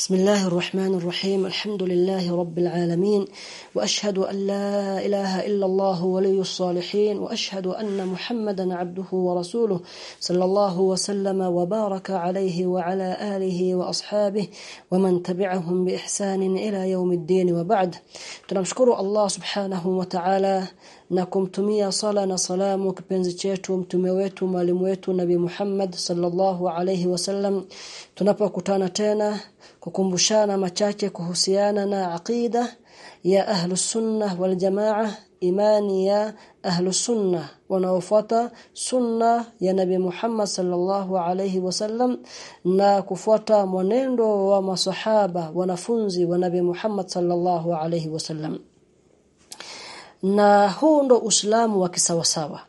بسم الله الرحمن الرحيم. الحمد لله رب العالمين. وأشهد أن لا إله إلا الله ولي الصالحين. وأشهد أن محمدا عبده ورسوله صلى الله وسلم وبارك عليه وعلى آله وأصحابه ومن تبعهم بإحسان إلى يوم الدين. وبعد Allah subhanahu wa ta'ala na kumtumia sala na salamu kipenzi chetu mtume wetu mwalimu wetu nabi Muhammad sallallahu alayhi wasallam tunapokutana tena kukumbushana machache kuhusiana na aqida ya ahlus sunnah wal jamaa imani ya ahlus sunnah wanaofuata sunna ya nabi Muhammad sallallahu alayhi wasallam na kufuata mwenendo wa masahaba wanafunzi wa nabi Muhammad sallallahu alayhi wasallam na huu ndo Uislamu wa kisawasawa.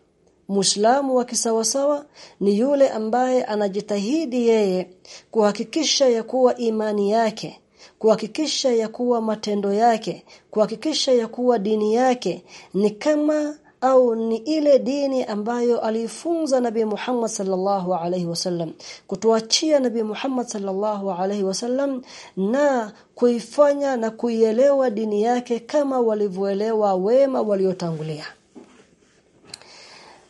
Muislamu wa kisawasawa ni yule ambaye anajitahidi yeye kuhakikisha ya kuwa imani yake kuhakikisha ya kuwa matendo yake kuhakikisha ya kuwa dini yake ni kama au ni ile dini ambayo alifunza Nabii Muhammad sallallahu alaihi wasallam kutuachia Nabii Muhammad sallallahu alaihi wasallam na kuifanya na kuielewa dini yake kama walivyoelewa wema waliotangulia.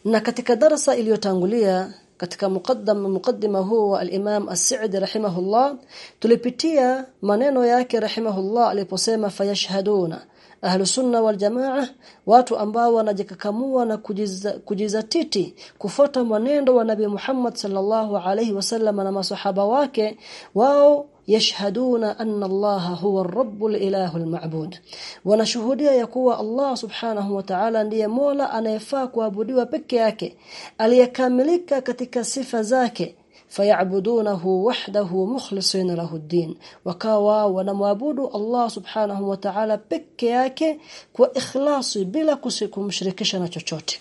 Na katika darasa iliyotangulia katika muqaddama muqaddima huu al-Imam As-Sa'di rahimahullah tulipitia maneno yake rahimahullah aliposema fayashhaduna ahlu sunna wal jamaa watu ambao wanajikakamua na kujiza, kujizatiti kufuata mwenendo wa nabi Muhammad sallallahu alaihi wasallam na masahaba wake wao yashhaduna anna Allah huwa ar-rabb al-ilahu al-ma'bud wanashuhudia ya kuwa Allah subhanahu wa ta'ala ndiye Mola anayefaa kuabudiwa peke yake aliyekamilika katika sifa zake fayabudunahu wahdahu mukhlisina lahu ad-din wakawa wanamwabudu Allah subhanahu wa ta'ala peke yake kwa ikhlasi bila kumshirikisha na chochote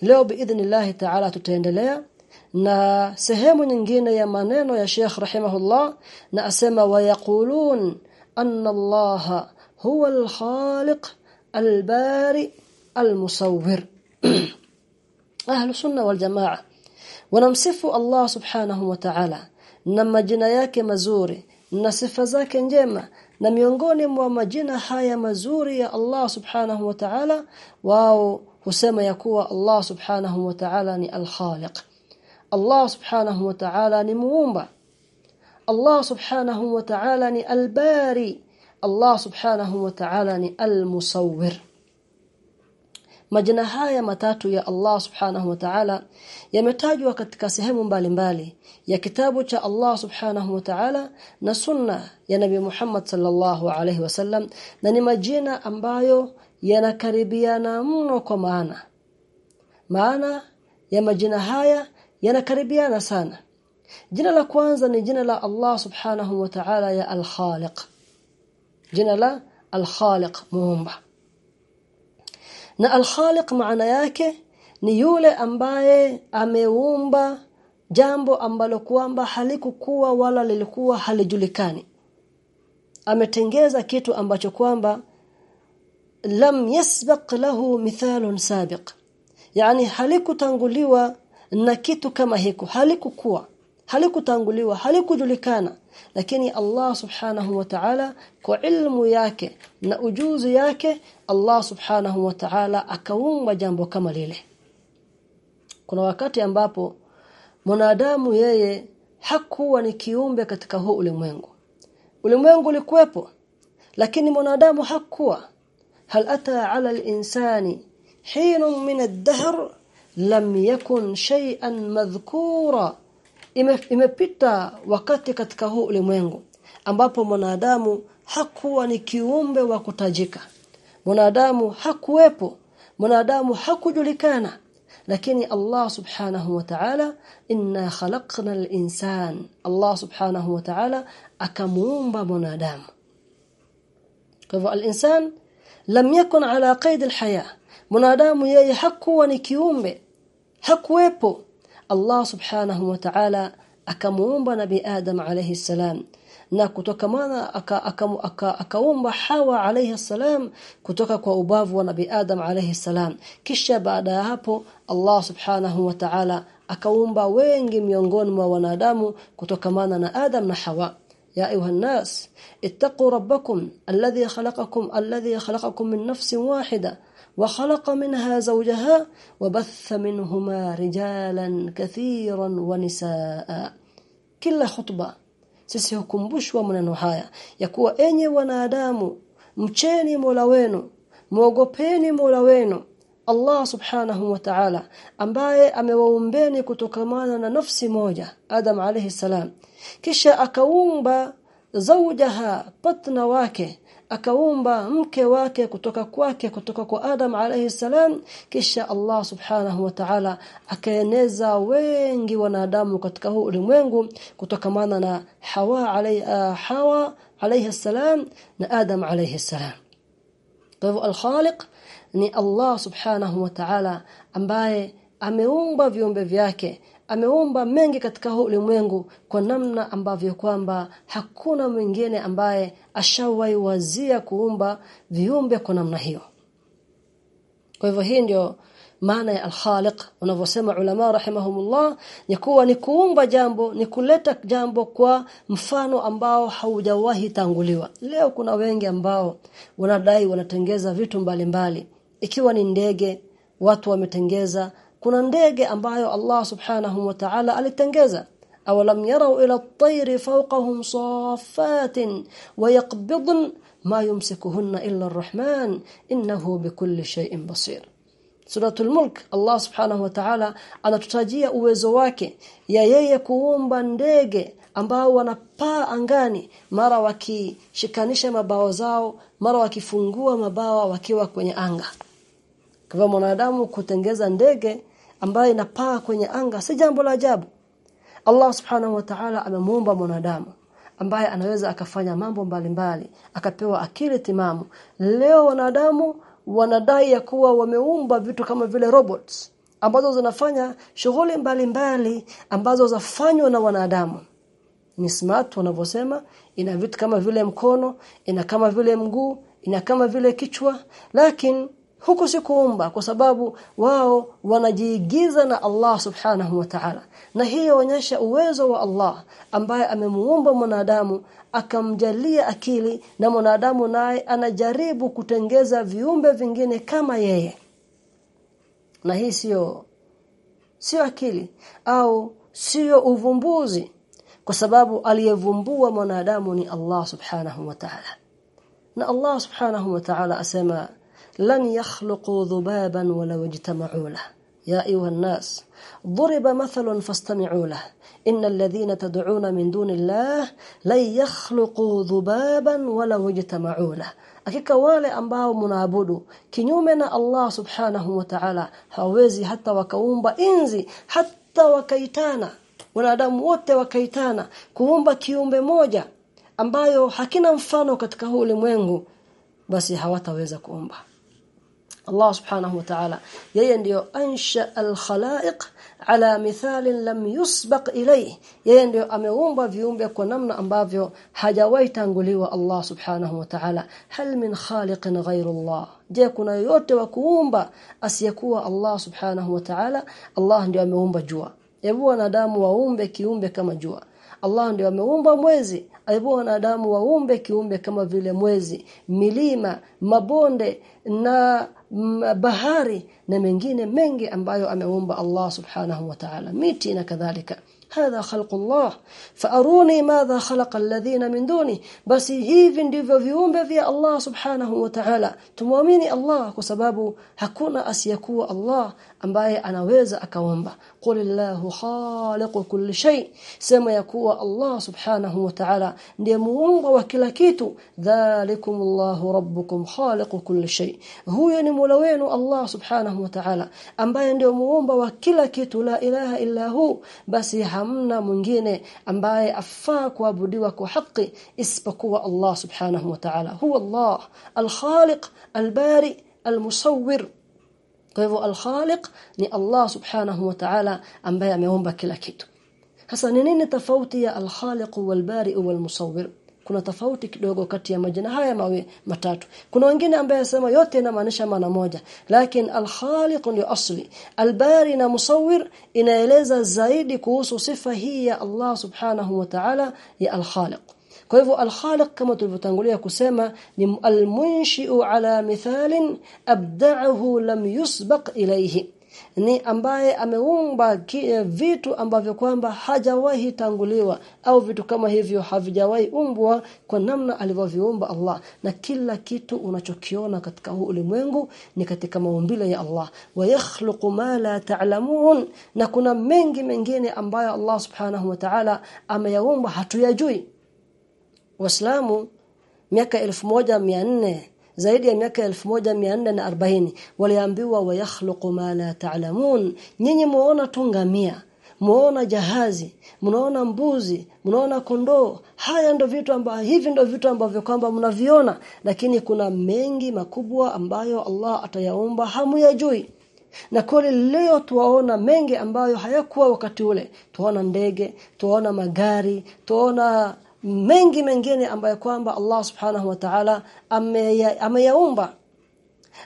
leo biidhnillah ta'ala tutaendelea na sehemu nyingine ya maneno ya Sheikh rahimahullah na asema wayaqulun anna Allah huwa al-khaliq al-bari al-musawwir ahlu sunna wal jamaa wanamsifu Allah subhanahu wa ta'ala na majina yake mazuri na sifa zake njema na miongoni mwa majina haya mazuri ya Allah subhanahu wa ta'ala wao husema ya kuwa Allah subhanahu wa ta'ala ni al-khaliq. Allah subhanahu wa ta'ala ni muumba. Allah subhanahu wa ta'ala ni al-bari. Allah subhanahu wa ta'ala ni al-musawwir Majina haya matatu ya Allah Subhanahu wa Ta'ala yametajwa katika sehemu mbalimbali mbali ya kitabu cha Allah Subhanahu wa Ta'ala na sunna ya Nabi Muhammad sallallahu alaihi wasallam na ni majina ambayo yanakaribiana mno kwa maana. Maana ya majina haya yanakaribiana sana. Jina la kwanza ni jina la Allah Subhanahu wa Ta'ala ya Al-Khaliq. Jina la Al-Khaliq muumba na al-khaliq maana yake ni yule ambaye ameumba jambo ambalo kwamba halikukuwa wala lilikuwa halijulikani. Ametengeza kitu ambacho kwamba lam yasbaq lahu mithalun sabiq. Yani halikutanguliwa na kitu kama hiko halikukuwa halikutanguliwa halikujulikana. Lakini Allah subhanahu wa ta'ala kwa ilmu yake na ujuzi yake Allah subhanahu wa ta'ala akaumba jambo kama lile. Kuna wakati ambapo mwanadamu yeye hakuwa ni kiumbe katika huu ulimwengu. Ulimwengu ulikuwepo lakini mwanadamu hakuwa. Hal ata ala al-insani min ad-dahr lam yakun shay'an madhkura imepita wakati katika huu ulimwengu ambapo mwanadamu hakuwa ni kiumbe wa kutajika. Mwanadamu hakuwepo mwanadamu hakujulikana. Lakini Allah subhanahu wa ta'ala inna khalaqna al-insan. Allah subhanahu wa ta'ala akamuumba mwanadamu. Kwa hivyo al-insan lam yakun ala qaid al-haya. Mwanadamu yeye hakuwa ni kiumbe hakuwepo Allah subhanahu wa ta'ala akamuumba nabi Adam alayhi salam na kutokamana akaumba aka, aka Hawa alayhi salam kutoka kwa ubavu wa nabi Adam alayhi salam kisha baada ya hapo Allah subhanahu wa ta'ala akaumba wengi miongoni mwa wanadamu kutokamana na Adam na Hawa يا ايها الناس اتقوا ربكم الذي خلقكم الذي خلقكم من نفس واحده وخلق منها زوجها وبث منهما رجالا كثيرا ونساء kila khutba sisi hukumbushwa maneno haya ya kuwa enye wanadamu mcheni Mola wenu muogopeni Mola wenu Allah subhanahu wa ta'ala ambaye amewaumbeni kutokamana na nafsi moja Adam alayhi salam kisha akaumba zaujaha patna wake akaumba mke wake kutoka kwake kutoka kwa Adam alayhi salam. Kisha Allah subhanahu wa ta'ala akaeneza wengi wanadamu katika huu ulimwengu kutokamana na Hawa alayhi uh, Hawa alayhi salam na Adam alayhi salam. Kwa hivyo al-Khaliq ni Allah subhanahu wa ta'ala ambaye ameumba viumbe vyake ameumba mengi katika huu ulimwengu kwa namna ambavyo kwamba hakuna mwingine ambaye ashawahi wazia kuumba viumbe kwa namna hiyo kwa hivyo hii ndio maana ya al-khaliq unavyosema ulama rahimahumullah ni kuwa ni kuumba jambo ni kuleta jambo kwa mfano ambao haujawahi tanguliwa leo kuna wengi ambao wanadai wanatengeza vitu mbalimbali mbali. ikiwa ni ndege watu wametengeza kuna ndege ambayo Allah subhanahu wa ta'ala alitengeza. Awalam yarau ila at-tayr fawqahum saffatin wa yaqbidun ma yumsikuhunna illa ar-rahman innahu bikulli shay'in basir. Suratul Mulk Allah Subhanahu wa Ta'ala anatutajia uwezo wake ya yeye kuumba ndege ambao wanapaa angani mara wakishikanisha mabao zao mara wakifungua mabawa wakiwa kwenye anga. Kwa mwanadamu kutengeza ndege ambayo inapaa kwenye anga si jambo la ajabu. Allah Subhanahu wa Ta'ala amemuumba mwanadamu ambaye anaweza akafanya mambo mbalimbali akapewa akili timamu. Leo wanadamu wanadai ya kuwa wameumba vitu kama vile robots ambazo zinafanya shughuli mbalimbali ambazo zafanywa na wanadamu. Ni smart wanavyosema ina vitu kama vile mkono ina kama vile mguu ina kama vile kichwa. Lakini huku si kuumba kwa sababu wao wanajiigiza na Allah subhanahu wa ta'ala. Na hii inaonyesha uwezo wa Allah ambaye amemuumba mwanadamu akamjalia akili na mwanadamu naye anajaribu kutengeza viumbe vingine kama yeye. Na hii sio sio akili au sio uvumbuzi kwa sababu aliyevumbua mwanadamu ni Allah subhanahu wa ta'ala. Na Allah subhanahu wa ta'ala asema lan yakhluqu dhubaban walaw ijtama'u lahu ya ayuha an-nas ضرب مثل فاستمعوا له إن الذين تدعون من دون الله لن يخلقوا ذبابا ولو اجتمعوا له hakika wale ambao mnaabudu kinyume na Allah subhanahu wa ta'ala hawezi hata wakaumba inzi hata wakaitana wanadamu wote wakaitana kuumba kiumbe moja ambayo hakina mfano katika huu ulimwengu basi hawataweza kuumba Allah subhanahu wa ta'ala. Yeye ndio ansha al-khalaiq ala mithalin lam yusbaq ilayhi yeye ndio ameumba viumbe kwa namna ambavyo hajawahi tanguliwa Allah subhanahu wa ta'ala. Hal min khaliqin ghayru Allah je kuna yote wa kuumba asiyekuwa Allah subhanahu wa ta'ala? Allah ndio ameumba jua. Hebu wanadamu waumbe kiumbe kama jua. Allah ndio ameumba mwezi. Aibu wanadamu waumbe kiumbe kama vile mwezi. Milima mabonde na bahari na mengine mengi ambayo ameumba Allah subhanahu wa ta'ala. Miti na kadhalika. Hadha khalqullah. Faaruni madha khalaqa alladhina min duni. Basi hivi ndivyo viumbe vya Allah subhanahu wa ta'ala. Tumwamini Allah kwa sababu hakuna asiyekuwa Allah ambaye anaweza akaomba qulillahu khaliqu kulli shay. Sema ya kuwa Allah subhanahu wa ta'ala ndiye muumba wa kila kitu. Dhalikumullahu rabbukum khaliqu kulli shay. Huyo ni mola wenu Allah subhanahu wa ta'ala ambaye ndiye muumba wa kila kitu. La ilaha illa hu. Basi hamna mwingine ambaye afaa kuabudiwa kwa haki isipokuwa Allah subhanahu wa ta'ala. Huwa Allah al-khaliq al-bari al-musawwir kwa hivyo al-khaliq ni Allah subhanahu wa ta'ala ambaye ameumba kila kitu. Sasa ni nini tofauti ya al-khaliq wal-bari wal-musawwir? Kuna tofauti kidogo kati ya majina haya mawe matatu. Kuna wengine ambaye yasema yote inamaanisha maana moja. Lakini al-khaliq ndio asli. Al-bari na musawwir inaeleza zaidi kuhusu sifa hii ya Allah subhanahu wa ta'ala ya al-khaliq kwa hivyo al-khaliq kama tulivyotangulia kusema ni al-munshi'u ala mithalin abda'ahu lam yusbaq ilayhi. Ni ambaye ameumba vitu ambavyo kwamba hajawahi tanguliwa au vitu kama hivyo havijawahi umbwa kwa namna alivyoviumba Allah. Na kila kitu unachokiona katika huu ulimwengu ni katika maumbile ya Allah. Wa yakhluqu ma la ta'lamun. Na kuna mengi mengine ambayo Allah subhanahu wa ta'ala ameyaumba hatuyajui waislamu miaka 1400 zaidi ya miaka 1440 waliambiwa wayakhluqu ma la ta'lamun. Nyinyi muona tungamia muona jahazi mnaona mbuzi mnaona kondoo. Haya ndo vitu ambavyo hivi ndo vitu ambavyo kwamba mnaviona. Lakini kuna mengi makubwa ambayo Allah atayaumba hamuyajui. Na kweli leo tuwaona mengi ambayo hayakuwa wakati ule. Tuona ndege tuona magari tuona mengi mengine ambayo kwamba Allah subhanahu wa ta'ala ameyaumba.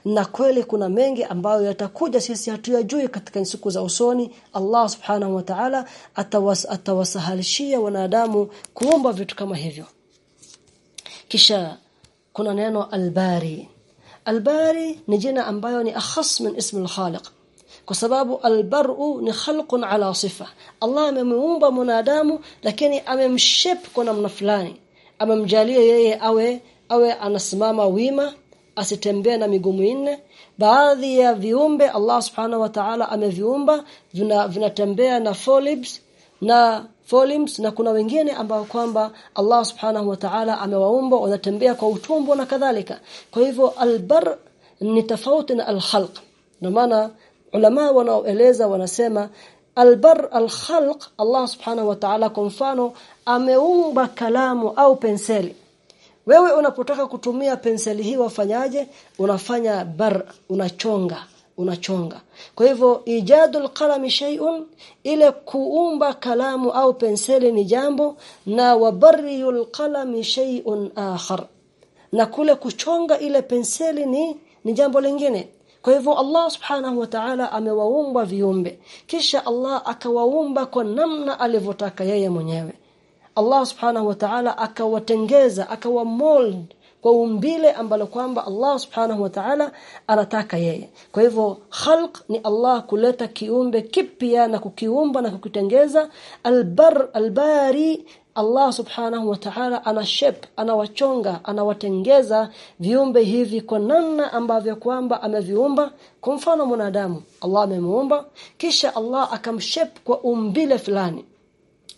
Na kweli kuna mengi ambayo yatakuja sisi hatuyajui katika siku za usoni. Allah subhanahu wa ta'ala atawas, atawasahalishia wanadamu kuomba vitu kama hivyo. Kisha kuna neno albari. Albari ni jina ambayo ni akhas min ismi al-khaliq kwa sababu albaru ni khalqun ala sifa. Allah amemuumba mwanadamu lakini amemshape kwa namna fulani. Amemjalia yeye awe awe anasimama wima asitembee na migumu minne. Baadhi ya viumbe Allah subhanahu wa ta'ala ameviumba vinatembea vina na folibs na folims na kuna wengine ambao kwamba Allah subhanahu wa ta'ala amewaumba wanatembea kwa utumbo na kadhalika. Kwa hivyo albar ni tofauti na alkhalq. Ndio maana ulama wanaoeleza wanasema albar alkhalq Allah subhanahu wa ta'ala kwa mfano ameumba kalamu au penseli. Wewe unapotaka kutumia penseli hii wafanyaje? Unafanya bar unachonga unachonga. Kwa hivyo ijadul qalami shay'un ile kuumba kalamu au penseli ni jambo na wabarriyul qalami shay'un akhar. Na kule kuchonga ile penseli ni ni jambo lingine kwa hivyo Allah subhanahu wa ta'ala amewaumba viumbe. Kisha Allah akawaumba kwa namna alivyotaka yeye mwenyewe. Allah subhanahu wa ta'ala akawatengeza akawamold kwa umbile ambalo kwamba Allah subhanahu wa ta'ala anataka yeye. Kwa hivyo khalq ni Allah kuleta kiumbe kipya na kukiumba na kukitengeza. Albar albari Allah subhanahu wa ta'ala ana shape anawachonga anawatengeza viumbe hivi kwa namna ambavyo kwamba ameviumba. Kwa mfano mwanadamu Allah amemuumba kisha Allah akamshape kwa umbile fulani.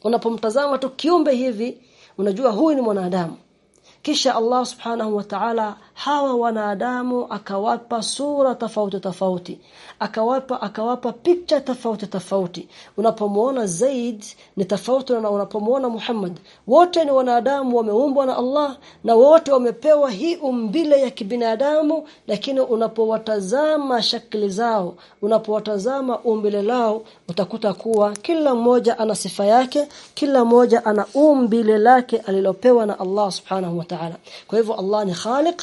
Unapomtazama tu kiumbe hivi unajua huyu ni mwanadamu kisha Allah subhanahu wa ta'ala hawa wanadamu akawapa sura tofauti tofauti akawapa akawapa picha tofauti tofauti. Unapomuona Zaid ni tofauti na unapomuona Muhammad. Wote ni wanadamu wameumbwa na Allah na wote wamepewa hii umbile ya kibinadamu lakini unapowatazama shakli zao unapowatazama umbile lao utakuta kuwa kila mmoja ana sifa yake kila mmoja ana umbile lake alilopewa na Allah subhanahu wa ta'ala. Kwa hivyo Allah ni khaliq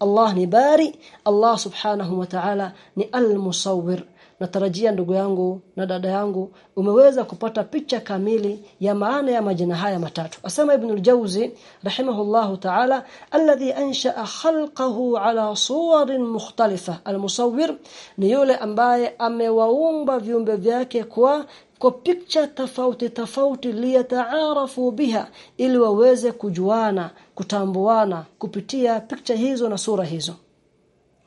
Allah ni bari Allah subhanahu wa ta'ala ni al-musawwir natarajia ndugu yangu na dada yangu umeweza kupata picha kamili ya maana ya majina haya matatu. Asema ibn al-jawzi rahimahullahu ta'ala alladhi ansha'a khalqahu ala suwarin mukhtalifa. Al-musawwir ni yule ambaye amewaumba viumbe vyake kwa kwa picha tofauti tofauti liyataarafu biha ili waweze kujuana kutambuana kupitia picha hizo na sura hizo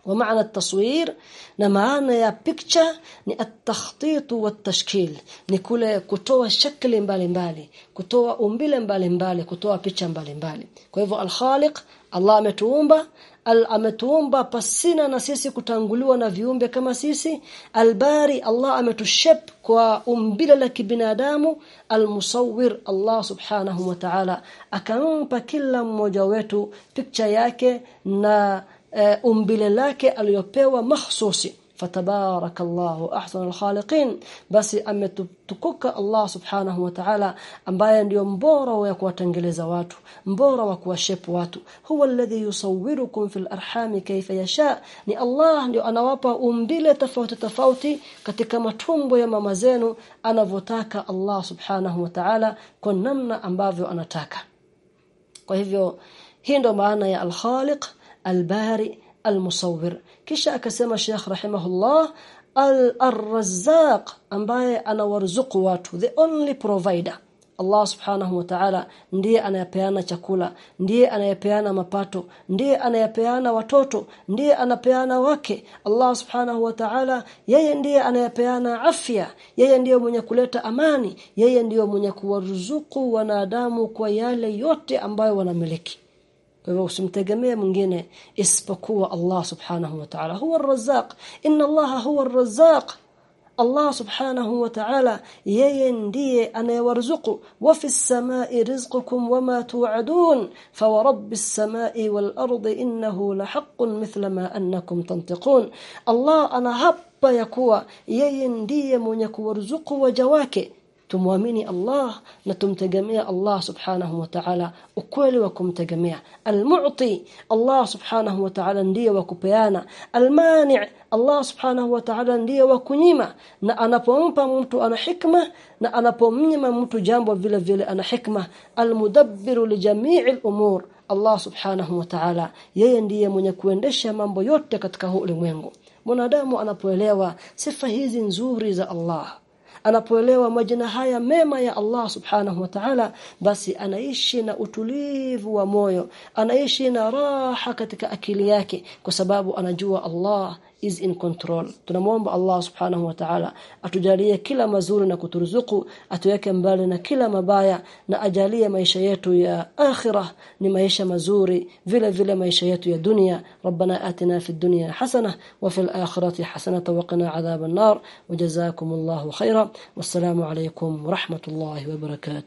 ومعنى التصوير na maana ya picture ni at-takhtit wat-tashkil ni kule kutoa shakli mbalimbali kutoa umbile mbalimbali kutoa picha mbalimbali kwa hivyo al-khaliq Allah ametuumba al ametuumba pasina na sisi kutanguliwa na viumbe kama sisi albari Allah ametushep kwa umbile la kibinadamu almusawwir Allah subhanahu wa ta'ala akampa kila mmoja wetu picture yake na uh, umbile lake aliyopewa mahsusi. Fatabarakallahu ahsanul khaliqin basi ametukuka Allah subhanahu wa ta'ala ambaye ndio mbora wa kuwatengeleza watu mbora wa kuwashepu watu. Huwa alladhi yusawwirukum fil arham kayfa yasha. Ni Allah ndio anawapa umbile tofauti tofauti katika matumbo ya mama zenu anavotaka Allah subhanahu wa ta'ala kwa namna ambavyo anataka. Kwa hivyo hii ndo maana ya al-khaliq al-bari al-musawwir. Kisha akasema Sheikh rahimahullah al-razzaq ambaye anawarzuku watu the only provider. Allah subhanahu wa ta'ala ndiye anayepeana chakula ndiye anayepeana mapato ndiye anayepeana watoto ndiye anapeana wake. Allah subhanahu wa ta'ala yeye ndiye anayepeana afya yeye ndiye mwenye kuleta amani yeye ndiye mwenye kuwaruzuku wanadamu kwa yale yote ambayo wanamiliki وسمتجمه من جنة اسبقوا الله سبحانه وتعالى. هو الرزاق. إن الله هو الرزاق. الله سبحانه وتعالى يندي أنا يرزق. وفي السماء رزقكم وما توعدون. فورب السماء والأرض إنه لحق مثل ما أنكم تنطقون. الله أنا هب يكوى. يندي من يكو رزق وجواكه tumwamini Allah na tumtegemea Allah subhanahu wa ta'ala. Ukweli wa kumtegemea. Almu'ti Allah subhanahu wa ta'ala ndiye wa kupeana. Almani' Allah subhanahu wa ta'ala ndiye wa kunyima. Na anapompa mtu ana hikma na anapomnyima mtu jambo vile vile ana hikma. Almudabbiru li jami'il umur. Allah subhanahu wa ta'ala yeye ndiye mwenye kuendesha mambo yote katika huu ulimwengu. Mwanadamu anapoelewa sifa hizi nzuri za Allah anapoelewa majina haya mema ya Allah subhanahu wa ta'ala basi anaishi na utulivu wa moyo anaishi na raha katika akili yake kwa sababu anajua Allah is in control tunamwomba Allah subhanahu wa ta'ala atujalie kila mazuri na kuturuzuku atuweke mbali na kila mabaya na ajalie maisha yetu ya akhirah ni maisha mazuri vile vile maisha yetu ya dunia rabbana atina fid dunya hasana wa fil akhirati hasanatan wa qina adhaban nar wajazakumullahu khaira wassalamu alaykum wa rahmatullahi wa barakatuh